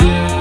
Yeah.